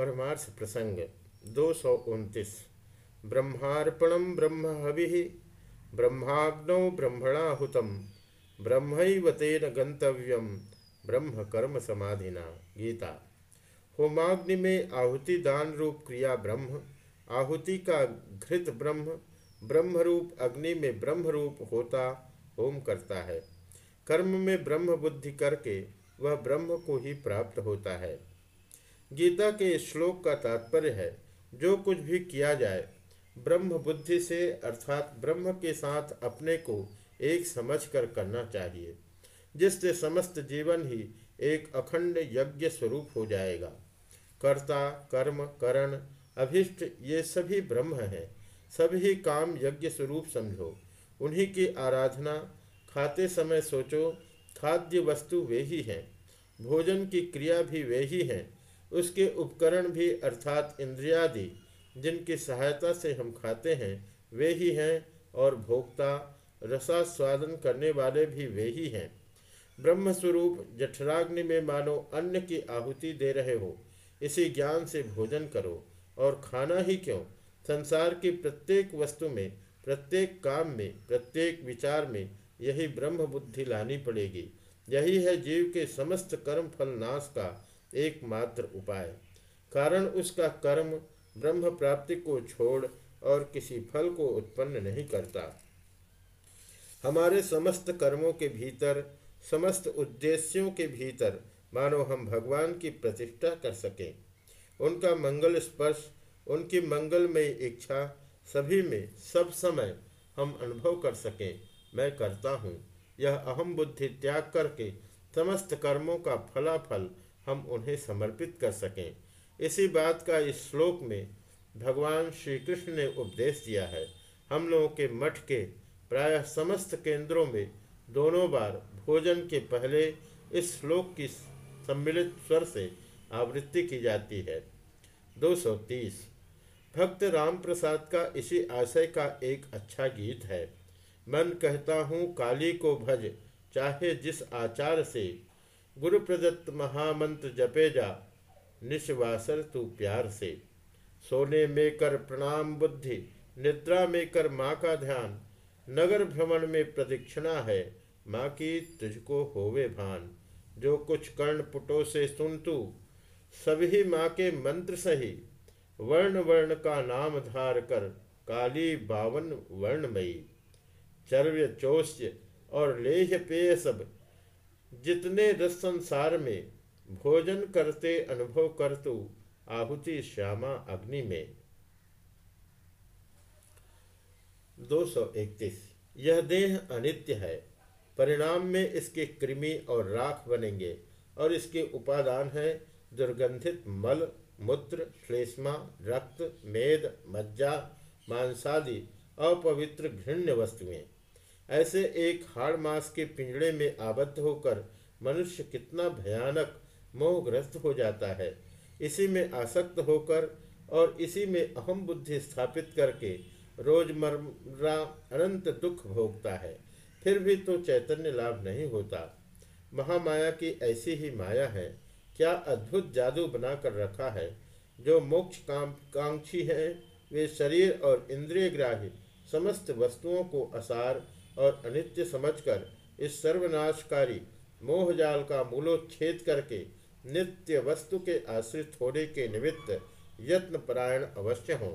परमार्थ प्रसंग, दो सौ उनतीस। ब्रह्मार्पणम ब्रह्म हवि ब्रह्माग्नौ ब्रह्मणाहुतम ब्रह्म तेन गंतव्यम ब्रह्म कर्म समाधिना गीता। होमाग्नि में आहुति दान रूप क्रिया ब्रह्म, आहुति का घृत ब्रह्म ब्रह्म रूप अग्नि में ब्रह्म रूप होता होम करता है। कर्म में ब्रह्म बुद्धि करके, वह ब्रह्म को ही प्राप्त होता है। गीता के श्लोक का तात्पर्य है, जो कुछ भी किया जाए ब्रह्म बुद्धि से अर्थात ब्रह्म के साथ अपने को एक समझ कर करना चाहिए, जिससे समस्त जीवन ही एक अखंड यज्ञ स्वरूप हो जाएगा। कर्ता, कर्म, करण, अभिष्ट, ये सभी ब्रह्म हैं। सभी काम यज्ञ स्वरूप समझो। उन्हीं की आराधना, खाते समय सोचो, खाद्य वस्तु वे ही हैं। भोजन की क्रिया भी वे ही हैं। उसके उपकरण भी अर्थात इंद्रियादि, जिनकी सहायता से हम खाते हैं, वे ही हैं और भोक्ता, रसास्वादन करने वाले भी वे ही हैं। ब्रह्म स्वरूप जठराग्नि में मानो अन्न की आहुति दे रहे हो, इसी ज्ञान से भोजन करो। और खाना ही क्यों? संसार की प्रत्येक वस्तु में, प्रत्येक काम में, प्रत्येक विचार में यही ब्रह्म बुद्धि लानी पड़ेगी। यही है जीव के समस्त कर्म फल नाश का एकमात्र उपाय। कारण उसका कर्म ब्रह्म प्राप्ति को छोड़ और किसी फल को उत्पन्न नहीं करता। हमारे समस्त कर्मों के भीतर, समस्त उद्देश्यों के भीतर मानो हम भगवान की प्रतिष्ठा कर सकें। उनका मंगल स्पर्श, उनकी मंगलमय इच्छा, सभी में सब समय हम अनुभव कर सकें, मैं करता हूँ। यह अहम बुद्धि त्याग करके समस्त कर्मों का फलाफल हम उन्हें समर्पित कर सकें। इसी बात का इस श्लोक में भगवान श्री कृष्ण ने उपदेश दिया है। हम लोगों के मठ के प्रायः समस्त केंद्रों में दोनों बार भोजन के पहले इस श्लोक की सम्मिलित स्वर से आवृत्ति की जाती है। 230 भक्त राम प्रसाद का इसी आशय का एक अच्छा गीत है। मन कहता हूँ, काली को भज, चाहे जिस आचार से गुरु प्रदत्त महामंत्र जपे जा, निश्वासर तू प्यार से। सोने में कर प्रणाम बुद्धि, निद्रा में कर माँ का ध्यान, नगर भ्रमण में प्रदीक्षिणा है, माँ की तुझको होवे भान। जो कुछ कर्ण पुटो से सुन तू, सभी माँ के मंत्र सही। वर्ण वर्ण का नाम धार कर, काली बावन वर्णमयी। चर्व्य चौष्य और लेह पेय सब जितने रस संसार में भोजन करते, अनुभव कर तू, आहुति श्यामा अग्नि में। 231 यह देह अनित्य है। परिणाम में इसके कृमि और राख बनेंगे और इसके उपादान है दुर्गंधित मल, मूत्र, श्लेष्मा, रक्त, मेद, मज्जा, मांसादि अपवित्र घृण्य वस्तुएँ। ऐसे एक हाड़ मास के पिंजड़े में आबद्ध होकर मनुष्य कितना भयानक, मोहग्रस्त हो जाता है। इसी में आसक्त होकर और इसी में अहम बुद्धि स्थापित करके रोज़मर्रा अनंत दुख भोगता है। फिर भी तो चैतन्य लाभ नहीं होता। महामाया की ऐसी ही माया है। क्या अद्भुत जादू बनाकर रखा है। जो मोक्ष काम कांक्षी है, वे शरीर और इंद्रिय ग्राही समस्त वस्तुओं को असार और अनित्य समझकर इस सर्वनाशकारी मोहजाल का मूलोच्छेद करके नित्य वस्तु के आश्रित होने के निमित्त यत्न परायण अवश्य हों।